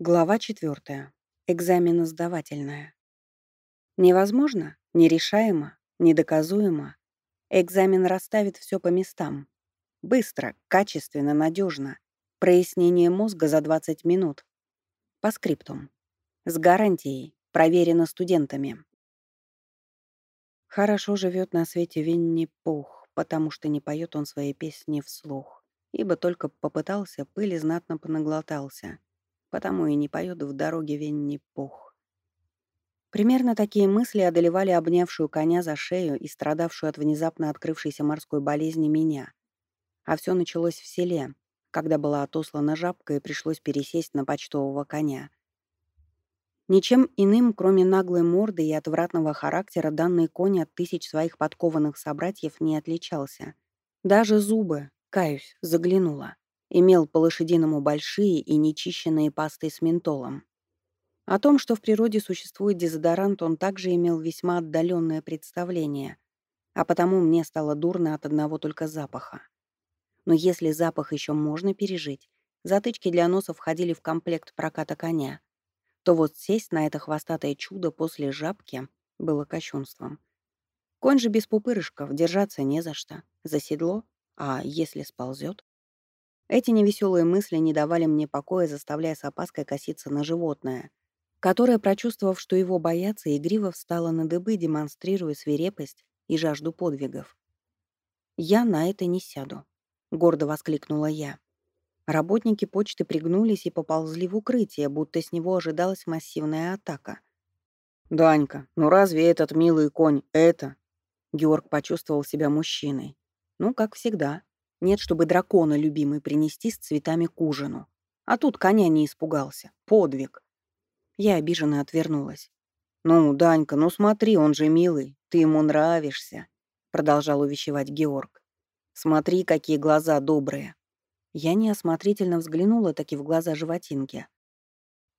Глава 4. Экзамен сдавательная. Невозможно, нерешаемо, недоказуемо. Экзамен расставит все по местам. Быстро, качественно, надежно. Прояснение мозга за 20 минут. По скриптум. С гарантией. Проверено студентами. Хорошо живет на свете Винни-Пух, потому что не поет он свои песни вслух, ибо только попытался, пыли знатно понаглотался — потому и не поет в дороге Винни-Пух. Примерно такие мысли одолевали обнявшую коня за шею и страдавшую от внезапно открывшейся морской болезни меня. А все началось в селе, когда была отослана жабка и пришлось пересесть на почтового коня. Ничем иным, кроме наглой морды и отвратного характера, данный конь от тысяч своих подкованных собратьев не отличался. Даже зубы, каюсь, заглянула имел по-лошадиному большие и нечищенные пастой с ментолом. О том, что в природе существует дезодорант, он также имел весьма отдаленное представление, а потому мне стало дурно от одного только запаха. Но если запах еще можно пережить, затычки для носа входили в комплект проката коня, то вот сесть на это хвостатое чудо после жабки было кощунством. Конь же без пупырышков, держаться не за что, за седло, а если сползет? Эти невеселые мысли не давали мне покоя, заставляя с опаской коситься на животное, которое, прочувствовав, что его боятся, игриво встало на дыбы, демонстрируя свирепость и жажду подвигов. «Я на это не сяду», — гордо воскликнула я. Работники почты пригнулись и поползли в укрытие, будто с него ожидалась массивная атака. «Данька, ну разве этот милый конь это?» Георг почувствовал себя мужчиной. «Ну, как всегда», нет, чтобы дракона любимый принести с цветами к ужину. А тут коня не испугался. Подвиг. Я обиженно отвернулась. «Ну, Данька, ну смотри, он же милый. Ты ему нравишься», — продолжал увещевать Георг. «Смотри, какие глаза добрые». Я неосмотрительно взглянула таки в глаза животинки.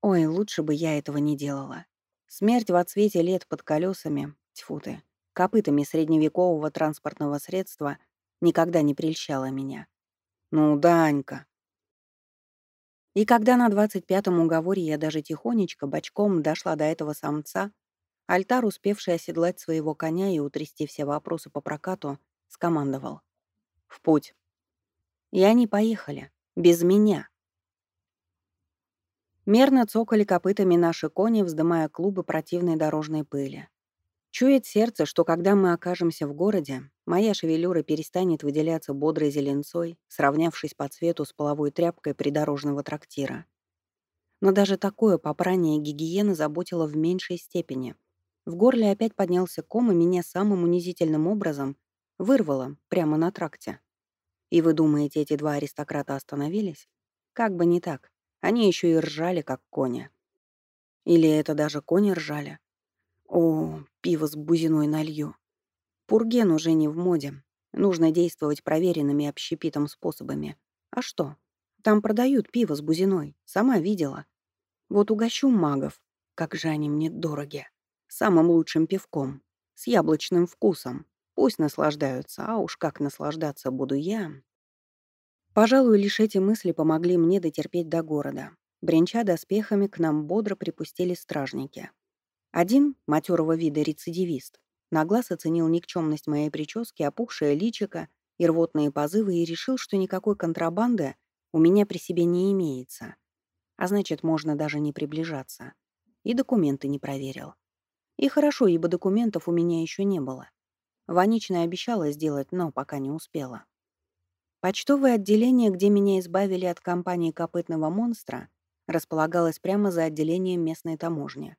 Ой, лучше бы я этого не делала. Смерть в отсвете лет под колесами, тьфу ты, копытами средневекового транспортного средства никогда не прельщала меня. «Ну, Данька!» И когда на двадцать пятом уговоре я даже тихонечко, бочком дошла до этого самца, Альтар, успевший оседлать своего коня и утрясти все вопросы по прокату, скомандовал. «В путь!» И они поехали. Без меня. Мерно цокали копытами наши кони, вздымая клубы противной дорожной пыли. Чует сердце, что когда мы окажемся в городе, моя шевелюра перестанет выделяться бодрой зеленцой, сравнявшись по цвету с половой тряпкой придорожного трактира. Но даже такое попрание гигиены заботило в меньшей степени. В горле опять поднялся ком, и меня самым унизительным образом вырвало прямо на тракте. И вы думаете, эти два аристократа остановились? Как бы не так. Они еще и ржали, как кони. Или это даже кони ржали. О, пиво с бузиной налью. Пурген уже не в моде. Нужно действовать проверенными общепитом способами. А что? Там продают пиво с бузиной. Сама видела. Вот угощу магов. Как же они мне дороги. Самым лучшим пивком. С яблочным вкусом. Пусть наслаждаются, а уж как наслаждаться буду я. Пожалуй, лишь эти мысли помогли мне дотерпеть до города. Бренча доспехами к нам бодро припустили стражники. Один, матерого вида рецидивист, на глаз оценил никчемность моей прически, опухшее личико и рвотные позывы и решил, что никакой контрабанды у меня при себе не имеется. А значит, можно даже не приближаться. И документы не проверил. И хорошо, ибо документов у меня еще не было. Ваничная обещала сделать, но пока не успела. Почтовое отделение, где меня избавили от компании копытного монстра, располагалось прямо за отделением местной таможни.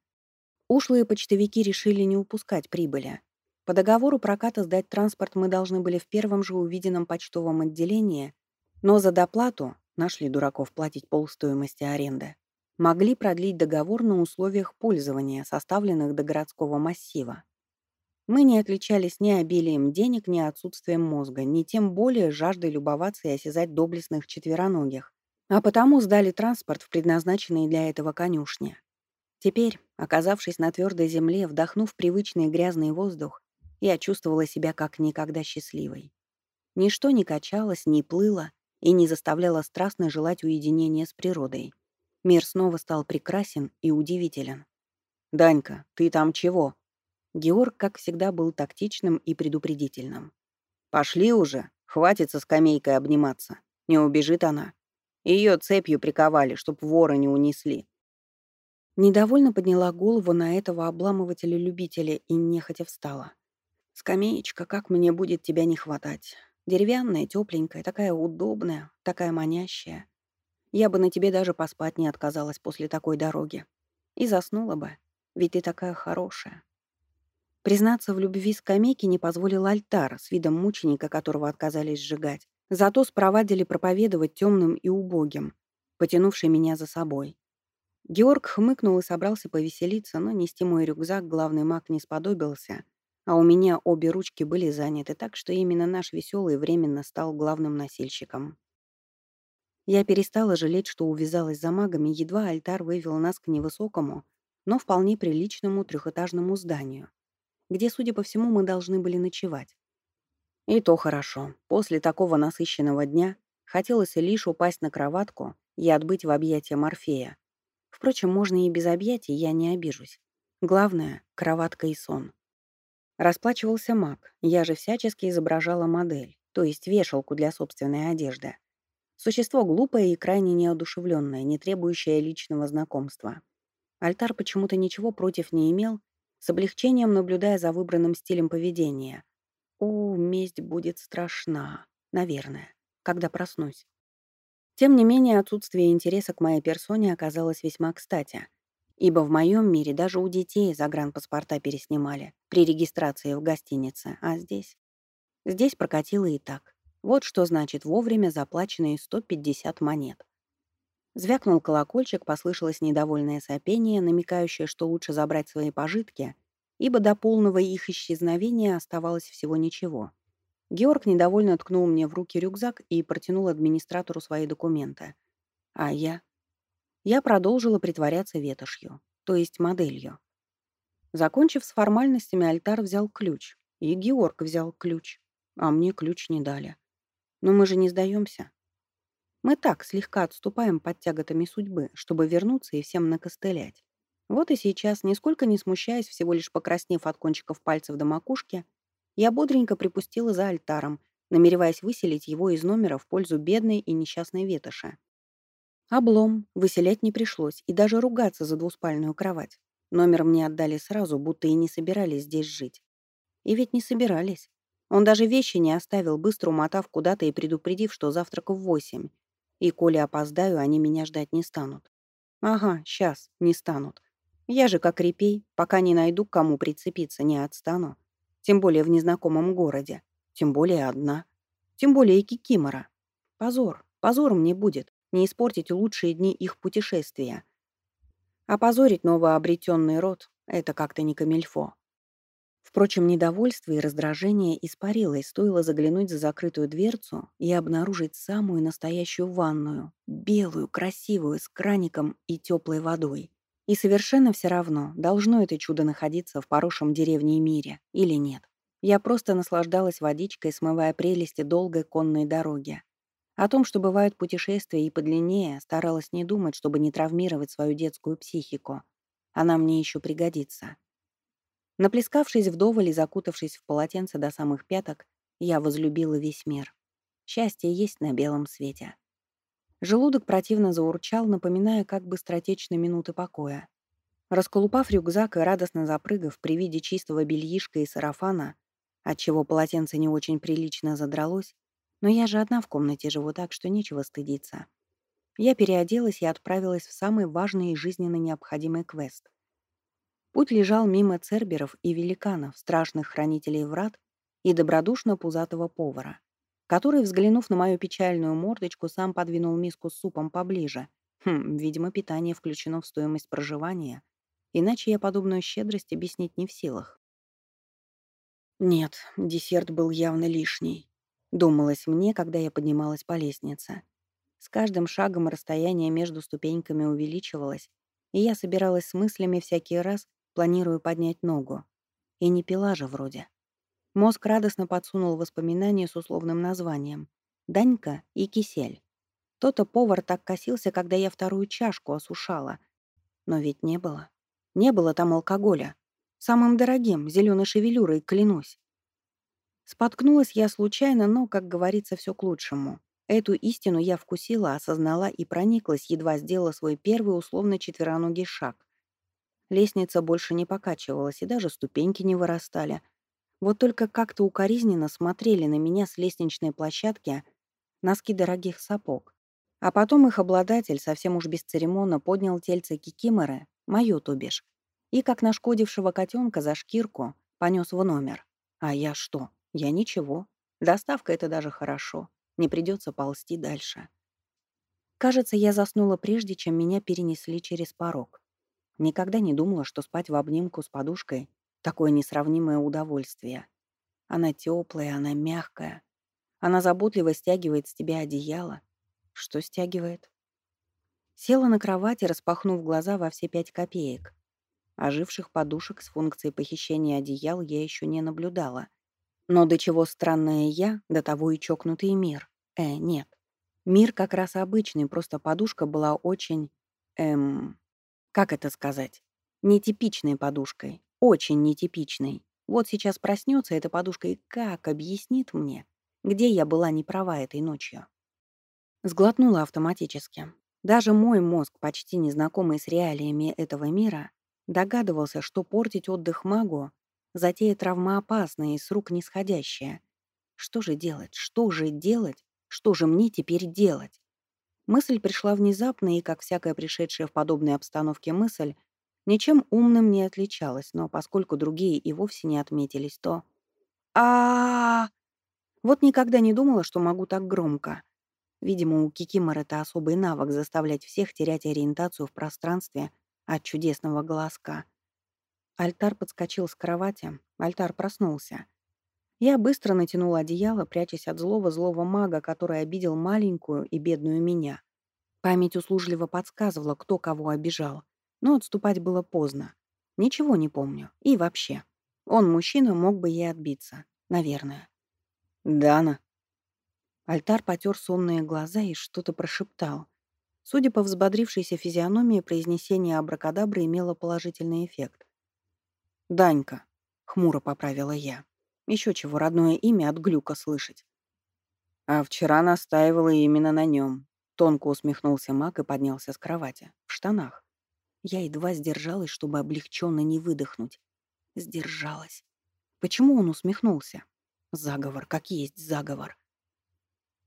Ушлые почтовики решили не упускать прибыли. По договору проката сдать транспорт мы должны были в первом же увиденном почтовом отделении, но за доплату, нашли дураков платить полстоимости аренды, могли продлить договор на условиях пользования, составленных до городского массива. Мы не отличались ни обилием денег, ни отсутствием мозга, ни тем более жаждой любоваться и осязать доблестных четвероногих, а потому сдали транспорт в предназначенные для этого конюшне. Теперь, оказавшись на твердой земле, вдохнув привычный грязный воздух, я чувствовала себя как никогда счастливой. Ничто не качалось, не плыло и не заставляло страстно желать уединения с природой. Мир снова стал прекрасен и удивителен. «Данька, ты там чего?» Георг, как всегда, был тактичным и предупредительным. «Пошли уже, хватит со скамейкой обниматься. Не убежит она. Ее цепью приковали, чтоб воры не унесли». Недовольно подняла голову на этого обламывателя-любителя и нехотя встала. «Скамеечка, как мне будет тебя не хватать. Деревянная, тепленькая, такая удобная, такая манящая. Я бы на тебе даже поспать не отказалась после такой дороги. И заснула бы, ведь ты такая хорошая. Признаться в любви скамейки не позволил альтар с видом мученика, которого отказались сжигать. Зато спровадили проповедовать темным и убогим, потянувший меня за собой. Георг хмыкнул и собрался повеселиться, но нести мой рюкзак главный маг не сподобился, а у меня обе ручки были заняты, так что именно наш веселый временно стал главным носильщиком. Я перестала жалеть, что увязалась за магами, едва альтар вывел нас к невысокому, но вполне приличному трехэтажному зданию где, судя по всему, мы должны были ночевать. И то хорошо. После такого насыщенного дня хотелось лишь упасть на кроватку и отбыть в объятия Морфея. Впрочем, можно и без объятий, я не обижусь. Главное — кроватка и сон. Расплачивался маг, я же всячески изображала модель, то есть вешалку для собственной одежды. Существо глупое и крайне неодушевленное, не требующее личного знакомства. Альтар почему-то ничего против не имел с облегчением наблюдая за выбранным стилем поведения. О, месть будет страшна, наверное, когда проснусь. Тем не менее, отсутствие интереса к моей персоне оказалось весьма кстати, ибо в моем мире даже у детей загранпаспорта переснимали при регистрации в гостинице, а здесь... Здесь прокатило и так. Вот что значит вовремя заплаченные 150 монет. Звякнул колокольчик, послышалось недовольное сопение, намекающее, что лучше забрать свои пожитки, ибо до полного их исчезновения оставалось всего ничего. Георг недовольно ткнул мне в руки рюкзак и протянул администратору свои документы. А я? Я продолжила притворяться ветошью, то есть моделью. Закончив с формальностями, альтар взял ключ, и Георг взял ключ, а мне ключ не дали. Но мы же не сдаемся. Мы так слегка отступаем под тяготами судьбы, чтобы вернуться и всем накостылять. Вот и сейчас, нисколько не смущаясь, всего лишь покраснев от кончиков пальцев до макушки, я бодренько припустила за альтаром, намереваясь выселить его из номера в пользу бедной и несчастной ветоши. Облом, выселять не пришлось, и даже ругаться за двуспальную кровать. Номер мне отдали сразу, будто и не собирались здесь жить. И ведь не собирались. Он даже вещи не оставил, быстро умотав куда-то и предупредив, что завтрак в восемь, и коли опоздаю, они меня ждать не станут. Ага, сейчас, не станут. Я же как репей, пока не найду, к кому прицепиться, не отстану. Тем более в незнакомом городе. Тем более одна. Тем более Кикимора. Позор, позор мне будет не испортить лучшие дни их путешествия. Опозорить новообретенный род — это как-то не камильфо. Впрочем, недовольство и раздражение испарилось, стоило заглянуть за закрытую дверцу и обнаружить самую настоящую ванную, белую, красивую, с краником и теплой водой. И совершенно все равно, должно это чудо находиться в поросшем деревне мире или нет. Я просто наслаждалась водичкой, смывая прелести долгой конной дороги. О том, что бывают путешествия и подлиннее, старалась не думать, чтобы не травмировать свою детскую психику. Она мне еще пригодится. Наплескавшись вдоволь и закутавшись в полотенце до самых пяток, я возлюбила весь мир. Счастье есть на белом свете. Желудок противно заурчал, напоминая как быстротечные минуты покоя. Расколупав рюкзак и радостно запрыгав при виде чистого бельишка и сарафана, отчего полотенце не очень прилично задралось, но я же одна в комнате живу так, что нечего стыдиться. Я переоделась и отправилась в самый важный и жизненно необходимый квест. Путь лежал мимо церберов и великанов, страшных хранителей врат и добродушно пузатого повара, который, взглянув на мою печальную мордочку, сам подвинул миску с супом поближе. Хм, видимо, питание включено в стоимость проживания, иначе я подобную щедрость объяснить не в силах. Нет, десерт был явно лишний. Думалось мне, когда я поднималась по лестнице. С каждым шагом расстояние между ступеньками увеличивалось, и я собиралась с мыслями всякий раз, Планирую поднять ногу. И не пила же вроде. Мозг радостно подсунул воспоминания с условным названием «Данька и кисель». То-то повар так косился, когда я вторую чашку осушала. Но ведь не было. Не было там алкоголя. Самым дорогим, зеленой шевелюрой, клянусь. Споткнулась я случайно, но, как говорится, все к лучшему. Эту истину я вкусила, осознала и прониклась, едва сделала свой первый условно четвероногий шаг. Лестница больше не покачивалась, и даже ступеньки не вырастали. Вот только как-то укоризненно смотрели на меня с лестничной площадки носки дорогих сапог. А потом их обладатель совсем уж бесцеремонно поднял тельце кикиморы, мою то и, как нашкодившего котенка за шкирку, понес в номер. А я что? Я ничего. Доставка — это даже хорошо. Не придется ползти дальше. Кажется, я заснула прежде, чем меня перенесли через порог. Никогда не думала, что спать в обнимку с подушкой — такое несравнимое удовольствие. Она теплая, она мягкая. Она заботливо стягивает с тебя одеяло. Что стягивает? Села на кровати, распахнув глаза во все пять копеек. Оживших подушек с функцией похищения одеял я еще не наблюдала. Но до чего странное я, до того и чокнутый мир. Э, нет. Мир как раз обычный, просто подушка была очень... Эм... Как это сказать? Нетипичной подушкой. Очень нетипичной. Вот сейчас проснется эта подушка и как объяснит мне, где я была не права этой ночью. Сглотнула автоматически. Даже мой мозг, почти незнакомый с реалиями этого мира, догадывался, что портить отдых магу — затея травмоопасная и с рук нисходящая. Что же делать? Что же делать? Что же мне теперь делать? Мысль пришла внезапно, и, как всякая пришедшая в подобной обстановке мысль, ничем умным не отличалась, но поскольку другие и вовсе не отметились, то... а Вот никогда не думала, что могу так громко. Видимо, у Кикимор это особый навык заставлять всех терять ориентацию в пространстве от чудесного глазка. Альтар подскочил с кровати, Альтар проснулся. Я быстро натянула одеяло, прячась от злого-злого мага, который обидел маленькую и бедную меня. Память услужливо подсказывала, кто кого обижал, но отступать было поздно. Ничего не помню. И вообще. Он, мужчина, мог бы ей отбиться. Наверное. «Дана», Альтар потер сонные глаза и что-то прошептал. Судя по взбодрившейся физиономии, произнесение абракадабры имело положительный эффект. «Данька», — хмуро поправила я. Еще чего родное имя от глюка слышать. А вчера настаивала именно на нем. Тонко усмехнулся маг и поднялся с кровати. В штанах. Я едва сдержалась, чтобы облегченно не выдохнуть. Сдержалась. Почему он усмехнулся? Заговор, как есть заговор.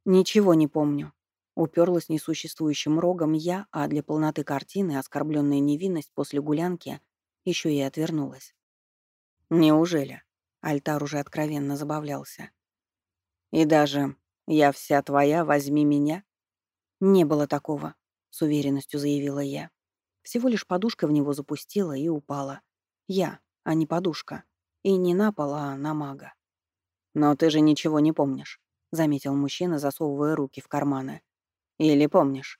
«Ничего не помню». Уперлась несуществующим рогом я, а для полноты картины оскорбленная невинность после гулянки еще и отвернулась. «Неужели?» Альтар уже откровенно забавлялся. «И даже «я вся твоя, возьми меня»?» «Не было такого», — с уверенностью заявила я. Всего лишь подушка в него запустила и упала. Я, а не подушка. И не на пол, а на мага. «Но ты же ничего не помнишь». — заметил мужчина, засовывая руки в карманы. «Или помнишь?»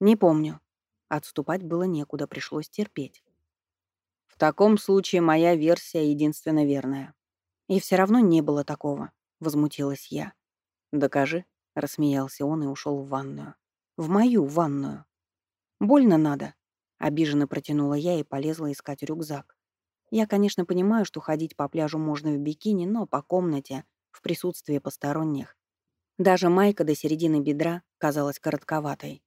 «Не помню». Отступать было некуда, пришлось терпеть. «В таком случае моя версия единственно верная». «И все равно не было такого», — возмутилась я. «Докажи», — рассмеялся он и ушел в ванную. «В мою ванную». «Больно надо», — обиженно протянула я и полезла искать рюкзак. Я, конечно, понимаю, что ходить по пляжу можно в бикини, но по комнате в присутствии посторонних. Даже майка до середины бедра казалась коротковатой.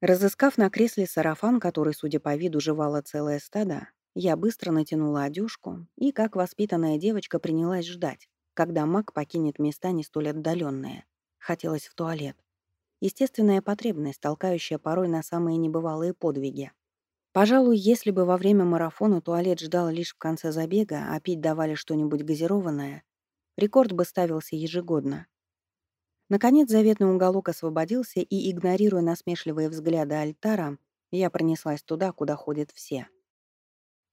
Разыскав на кресле сарафан, который, судя по виду, жевало целое стадо, я быстро натянула одежку и, как воспитанная девочка, принялась ждать, когда маг покинет места не столь отдаленные. Хотелось в туалет. Естественная потребность, толкающая порой на самые небывалые подвиги. Пожалуй, если бы во время марафона туалет ждал лишь в конце забега, а пить давали что-нибудь газированное, Рекорд бы ставился ежегодно. Наконец заветный уголок освободился, и, игнорируя насмешливые взгляды Альтара, я пронеслась туда, куда ходят все.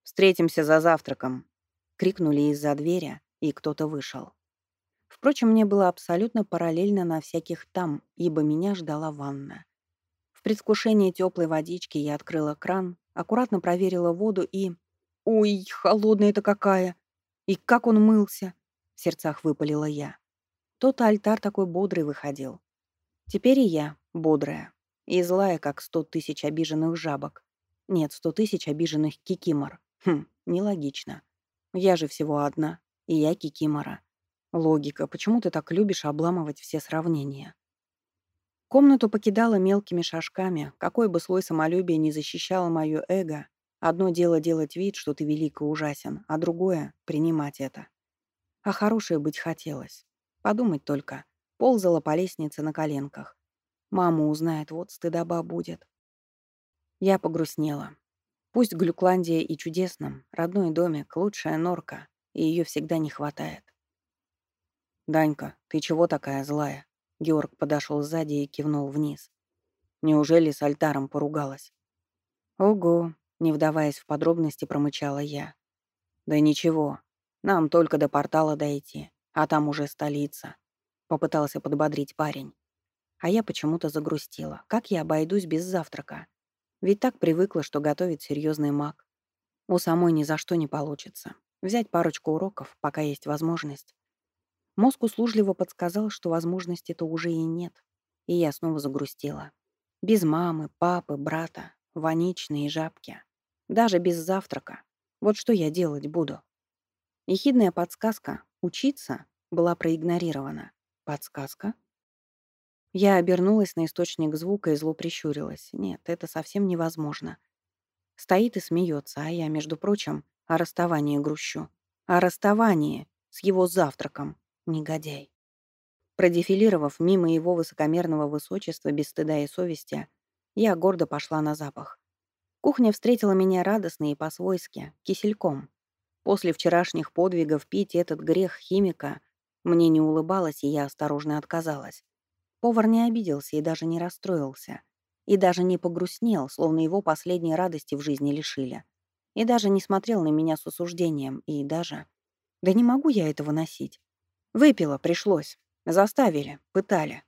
«Встретимся за завтраком!» — крикнули из-за двери, и кто-то вышел. Впрочем, мне было абсолютно параллельно на всяких там, ибо меня ждала ванна. Предвкушении теплой водички я открыла кран, аккуратно проверила воду и... «Ой, холодная-то какая! И как он мылся! в сердцах выпалила я. Тот альтар такой бодрый выходил. Теперь и я бодрая. И злая, как сто тысяч обиженных жабок. Нет, сто тысяч обиженных кикимор. Хм, нелогично. Я же всего одна, и я кикимора. Логика, почему ты так любишь обламывать все сравнения? Комнату покидала мелкими шажками, какой бы слой самолюбия не защищало мое эго. Одно дело делать вид, что ты велик и ужасен, а другое — принимать это. А хорошее быть хотелось. Подумать только. Ползала по лестнице на коленках. Мама узнает, вот стыдоба будет. Я погрустнела. Пусть Глюкландия и чудесном, родной домик, лучшая норка, и ее всегда не хватает. «Данька, ты чего такая злая?» Георг подошел сзади и кивнул вниз. «Неужели с альтаром поругалась?» «Ого», — не вдаваясь в подробности, промычала я. «Да ничего, нам только до портала дойти, а там уже столица», — попытался подбодрить парень. А я почему-то загрустила. Как я обойдусь без завтрака? Ведь так привыкла, что готовит серьезный маг. У самой ни за что не получится. Взять парочку уроков, пока есть возможность. Мозг услужливо подсказал, что возможности-то уже и нет. И я снова загрустила. Без мамы, папы, брата, ваничные жабки. Даже без завтрака. Вот что я делать буду? Ехидная подсказка «учиться» была проигнорирована. Подсказка? Я обернулась на источник звука и зло прищурилась. Нет, это совсем невозможно. Стоит и смеется, а я, между прочим, о расставании грущу. О расставании с его завтраком. Негодяй. Продефилировав мимо его высокомерного высочества без стыда и совести, я гордо пошла на запах. Кухня встретила меня радостно и по-свойски, кисельком. После вчерашних подвигов пить этот грех химика мне не улыбалось, и я осторожно отказалась. Повар не обиделся и даже не расстроился. И даже не погрустнел, словно его последней радости в жизни лишили. И даже не смотрел на меня с осуждением, и даже... Да не могу я этого носить. Выпила, пришлось. Заставили, пытали.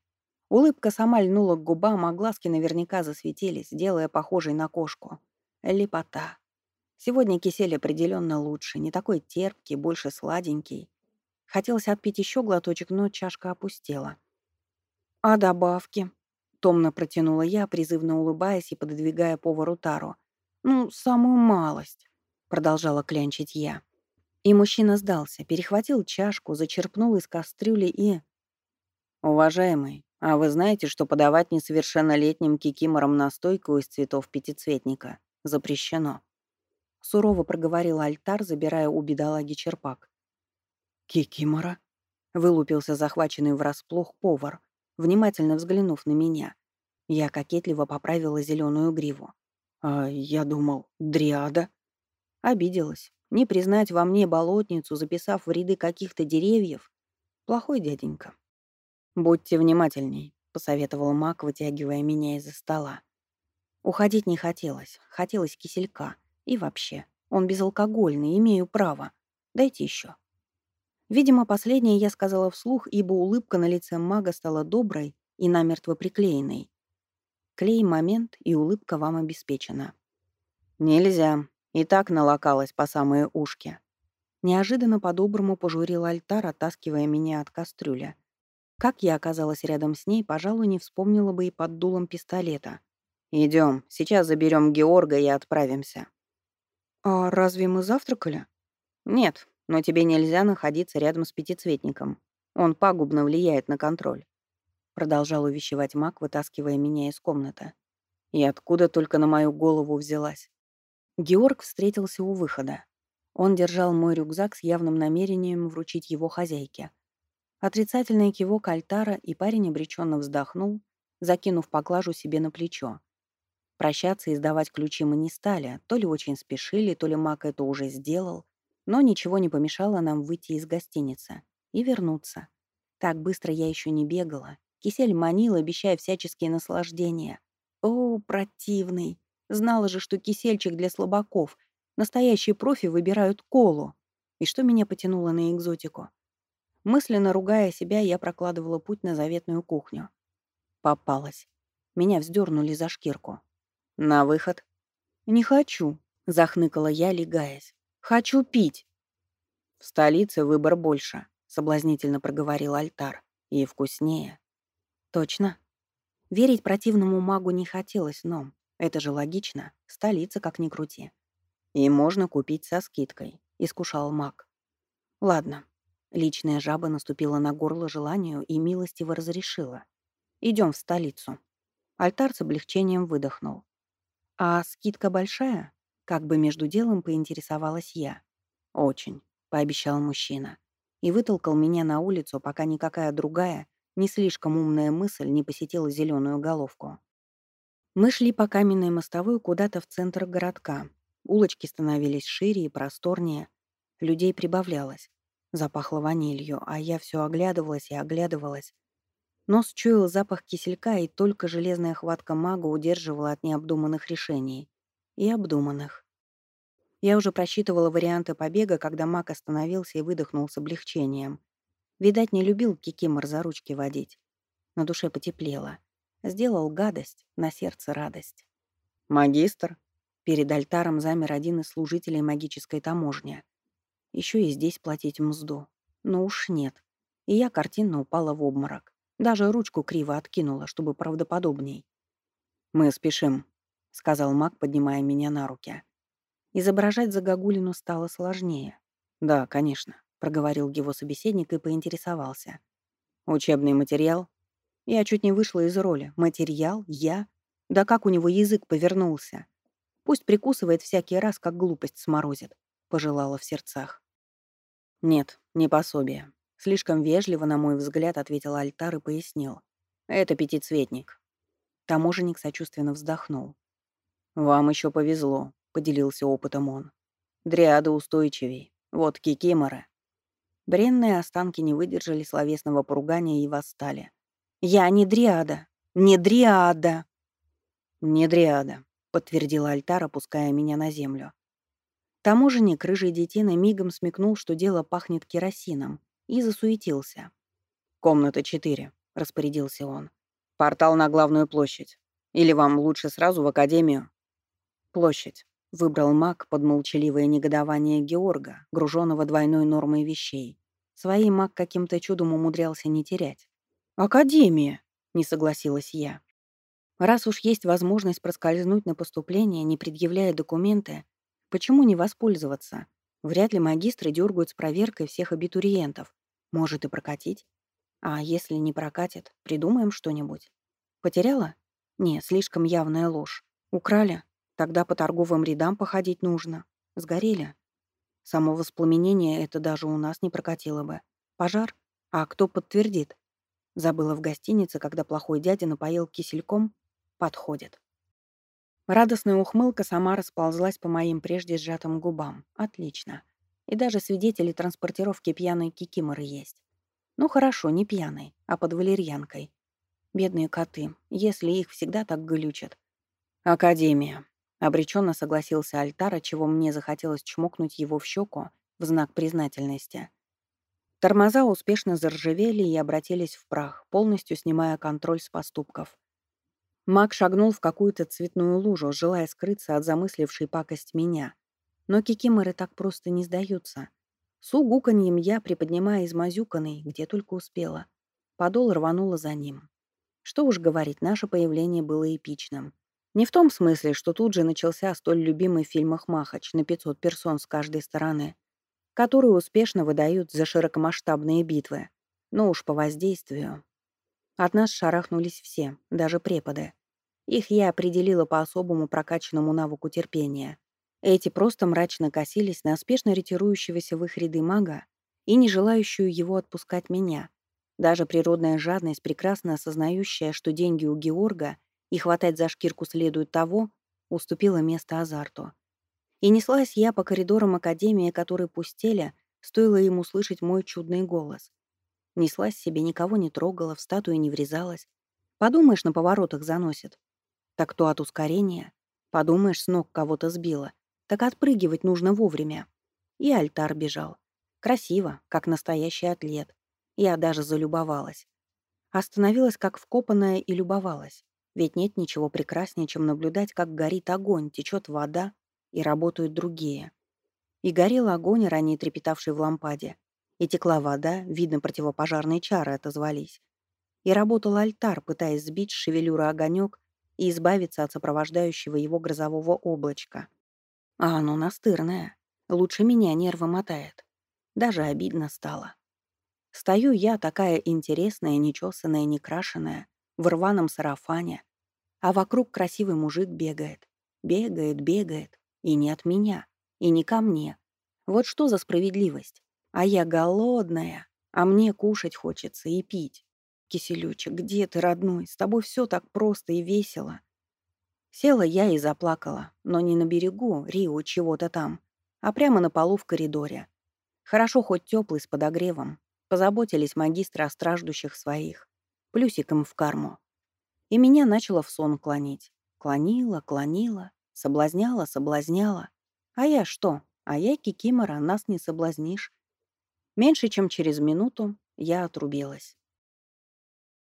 Улыбка сама льнула к губам, а глазки наверняка засветились, делая похожей на кошку. Лепота. Сегодня кисель определенно лучше, не такой терпкий, больше сладенький. Хотелось отпить еще глоточек, но чашка опустела. «А добавки?» — томно протянула я, призывно улыбаясь и пододвигая повару тару. «Ну, самую малость», — продолжала клянчить я. И мужчина сдался, перехватил чашку, зачерпнул из кастрюли и... «Уважаемый, а вы знаете, что подавать несовершеннолетним кикиморам настойку из цветов пятицветника запрещено?» Сурово проговорил альтар, забирая у бедолаги черпак. «Кикимора?» — вылупился захваченный врасплох повар, внимательно взглянув на меня. Я кокетливо поправила зеленую гриву. «А я думал, дриада?» Обиделась. Не признать во мне болотницу, записав в ряды каких-то деревьев. Плохой дяденька. «Будьте внимательней», — посоветовал маг, вытягивая меня из-за стола. Уходить не хотелось. Хотелось киселька. И вообще, он безалкогольный, имею право. Дайте еще. Видимо, последнее я сказала вслух, ибо улыбка на лице мага стала доброй и намертво приклеенной. Клей момент, и улыбка вам обеспечена. «Нельзя», и так налокалась по самые ушки. Неожиданно по-доброму пожурил альтар, оттаскивая меня от кастрюля. Как я оказалась рядом с ней, пожалуй, не вспомнила бы и под дулом пистолета. Идем, сейчас заберем Георга и отправимся. А разве мы завтракали? Нет, но тебе нельзя находиться рядом с пятицветником. Он пагубно влияет на контроль. Продолжал увещевать маг, вытаскивая меня из комнаты. И откуда только на мою голову взялась? Георг встретился у выхода. Он держал мой рюкзак с явным намерением вручить его хозяйке. Отрицательный кивок альтара, и парень обреченно вздохнул, закинув поклажу себе на плечо. Прощаться и сдавать ключи мы не стали, то ли очень спешили, то ли Мак это уже сделал, но ничего не помешало нам выйти из гостиницы и вернуться. Так быстро я еще не бегала. Кисель манил, обещая всяческие наслаждения. О, противный! Знала же, что кисельчик для слабаков. Настоящие профи выбирают колу. И что меня потянуло на экзотику? Мысленно ругая себя, я прокладывала путь на заветную кухню. Попалась. Меня вздернули за шкирку. «На выход». «Не хочу», — захныкала я, легаясь. «Хочу пить». «В столице выбор больше», — соблазнительно проговорил альтар. «И вкуснее». «Точно?» Верить противному магу не хотелось, но это же логично. Столица, как ни крути. И можно купить со скидкой, искушал маг. Ладно. Личная жаба наступила на горло желанию и милостиво разрешила. Идем в столицу. Альтар с облегчением выдохнул. А скидка большая? Как бы между делом поинтересовалась я. Очень, пообещал мужчина. И вытолкал меня на улицу, пока никакая другая, не слишком умная мысль не посетила зеленую головку. Мы шли по каменной мостовой куда-то в центр городка. Улочки становились шире и просторнее. Людей прибавлялось. Запахло ванилью, а я все оглядывалась и оглядывалась. Нос чуял запах киселька, и только железная хватка мага удерживала от необдуманных решений. И обдуманных. Я уже просчитывала варианты побега, когда маг остановился и выдохнул с облегчением. Видать, не любил Кикимор за ручки водить. На душе потеплело. Сделал гадость, на сердце радость. «Магистр?» Перед альтаром замер один из служителей магической таможни. Еще и здесь платить мзду. Но уж нет. И я картинно упала в обморок. Даже ручку криво откинула, чтобы правдоподобней. «Мы спешим», — сказал маг, поднимая меня на руки. Изображать загогулину стало сложнее. «Да, конечно», — проговорил его собеседник и поинтересовался. «Учебный материал?» Я чуть не вышла из роли. Материал? Я? Да как у него язык повернулся? Пусть прикусывает всякий раз, как глупость сморозит, пожелала в сердцах. Нет, не пособие. Слишком вежливо, на мой взгляд, ответил Альтар и пояснил. Это пятицветник. Таможенник сочувственно вздохнул. «Вам еще повезло», — поделился опытом он. «Дриады устойчивей. Вот кикиморы». Бренные останки не выдержали словесного поругания и восстали. «Я не дриада! Не дриада!» «Не дриада», — подтвердила Альтар, опуская меня на землю. Таможенник рыжий детина мигом смекнул, что дело пахнет керосином, и засуетился. «Комната четыре», — распорядился он. «Портал на главную площадь. Или вам лучше сразу в академию?» «Площадь», — выбрал маг под молчаливое негодование Георга, груженного двойной нормой вещей. Свои маг каким-то чудом умудрялся не терять. «Академия», — не согласилась я. Раз уж есть возможность проскользнуть на поступление, не предъявляя документы, почему не воспользоваться? Вряд ли магистры дергают с проверкой всех абитуриентов. Может и прокатить. А если не прокатит, придумаем что-нибудь. Потеряла? Не, слишком явная ложь. Украли? Тогда по торговым рядам походить нужно. Сгорели? Само воспламенение это даже у нас не прокатило бы. Пожар? А кто подтвердит? Забыла в гостинице, когда плохой дядя напоил кисельком. Подходит. Радостная ухмылка сама расползлась по моим прежде сжатым губам. Отлично. И даже свидетели транспортировки пьяной кикиморы есть. Ну хорошо, не пьяной, а под валерьянкой. Бедные коты, если их всегда так глючат. Академия. Обреченно согласился Альтара, чего мне захотелось чмокнуть его в щеку в знак признательности. Тормоза успешно заржавели и обратились в прах, полностью снимая контроль с поступков. Маг шагнул в какую-то цветную лужу, желая скрыться от замыслившей пакость меня. Но кикиморы так просто не сдаются. С угуканьем я, приподнимая измазюканный, где только успела. Подол рванула за ним. Что уж говорить, наше появление было эпичным. Не в том смысле, что тут же начался столь любимый в фильмах «Махач» на 500 персон с каждой стороны — которые успешно выдают за широкомасштабные битвы. Но уж по воздействию. От нас шарахнулись все, даже преподы. Их я определила по особому прокачанному навыку терпения. Эти просто мрачно косились на спешно ретирующегося в их ряды мага и не желающую его отпускать меня. Даже природная жадность, прекрасно осознающая, что деньги у Георга и хватать за шкирку следует того, уступила место азарту. И неслась я по коридорам академии, которые пустели, стоило им услышать мой чудный голос. Неслась себе, никого не трогала, в статую не врезалась. Подумаешь, на поворотах заносит. Так то от ускорения. Подумаешь, с ног кого-то сбила. Так отпрыгивать нужно вовремя. И альтар бежал. Красиво, как настоящий атлет. Я даже залюбовалась. Остановилась как вкопанная и любовалась. Ведь нет ничего прекраснее, чем наблюдать, как горит огонь, течет вода, и работают другие. И горел огонь, ранее трепетавший в лампаде, и текла вода, видно, противопожарные чары отозвались. и работал альтар, пытаясь сбить с шевелюры огонек и избавиться от сопровождающего его грозового облачка. А оно настырное. Лучше меня нервы мотает. Даже обидно стало. Стою я, такая интересная, нечесанная, некрашенная, в рваном сарафане, а вокруг красивый мужик бегает. Бегает, бегает. И не от меня, и не ко мне. Вот что за справедливость? А я голодная, а мне кушать хочется и пить. Киселючек, где ты, родной? С тобой все так просто и весело. Села я и заплакала, но не на берегу Рио чего-то там, а прямо на полу в коридоре. Хорошо хоть теплый с подогревом. Позаботились магистры о страждущих своих. Плюсиком в карму. И меня начало в сон клонить. Клонила, клонила, соблазняла, соблазняла. А я что? А я кикимора, нас не соблазнишь. Меньше чем через минуту я отрубилась.